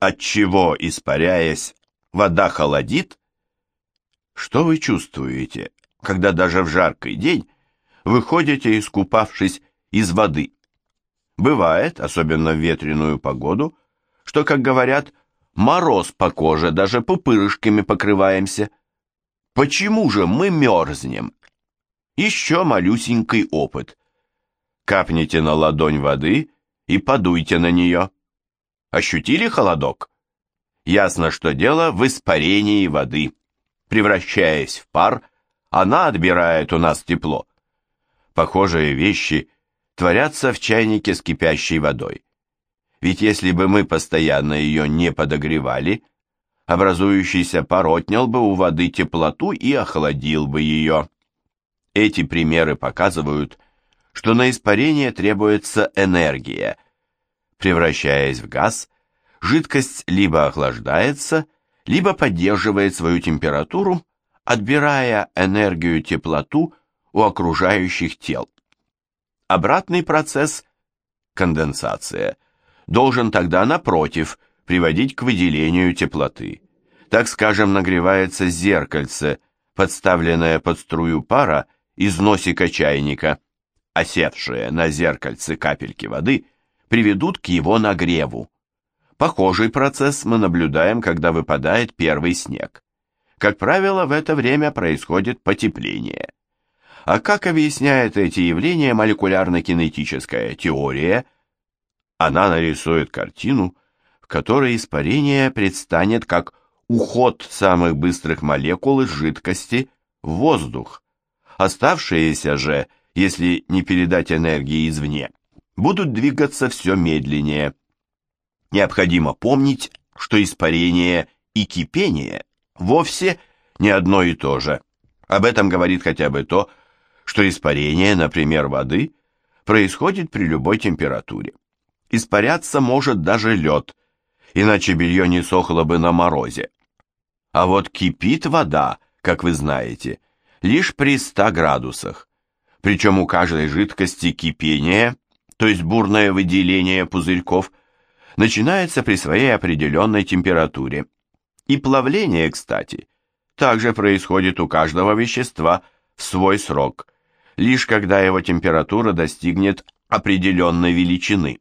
Отчего, испаряясь, вода холодит? Что вы чувствуете, когда даже в жаркий день выходите, искупавшись из воды? Бывает, особенно в ветреную погоду, что, как говорят, мороз по коже, даже пупырышками покрываемся. Почему же мы мерзнем? Еще малюсенький опыт. Капните на ладонь воды и подуйте на нее. Ощутили холодок? Ясно, что дело в испарении воды. Превращаясь в пар, она отбирает у нас тепло. Похожие вещи творятся в чайнике с кипящей водой. Ведь если бы мы постоянно ее не подогревали, образующийся пар отнял бы у воды теплоту и охладил бы ее. Эти примеры показывают, что на испарение требуется энергия. Превращаясь в газ, жидкость либо охлаждается, либо поддерживает свою температуру, отбирая энергию теплоту у окружающих тел. Обратный процесс – конденсация – должен тогда, напротив, приводить к выделению теплоты. Так скажем, нагревается зеркальце, подставленное под струю пара из носика чайника. Осевшие на зеркальце капельки воды приведут к его нагреву. Похожий процесс мы наблюдаем, когда выпадает первый снег. Как правило, в это время происходит потепление. А как объясняет эти явления молекулярно-кинетическая теория – она нарисует картину, в которой испарение предстанет как уход самых быстрых молекул из жидкости в воздух. Оставшиеся же, если не передать энергии извне, будут двигаться все медленнее. Необходимо помнить, что испарение и кипение вовсе не одно и то же. Об этом говорит хотя бы то, что испарение, например, воды, происходит при любой температуре. Испаряться может даже лед, иначе белье не сохло бы на морозе. А вот кипит вода, как вы знаете, лишь при 100 градусах. Причем у каждой жидкости кипение, то есть бурное выделение пузырьков, начинается при своей определенной температуре. И плавление, кстати, также происходит у каждого вещества в свой срок, лишь когда его температура достигнет определенной величины.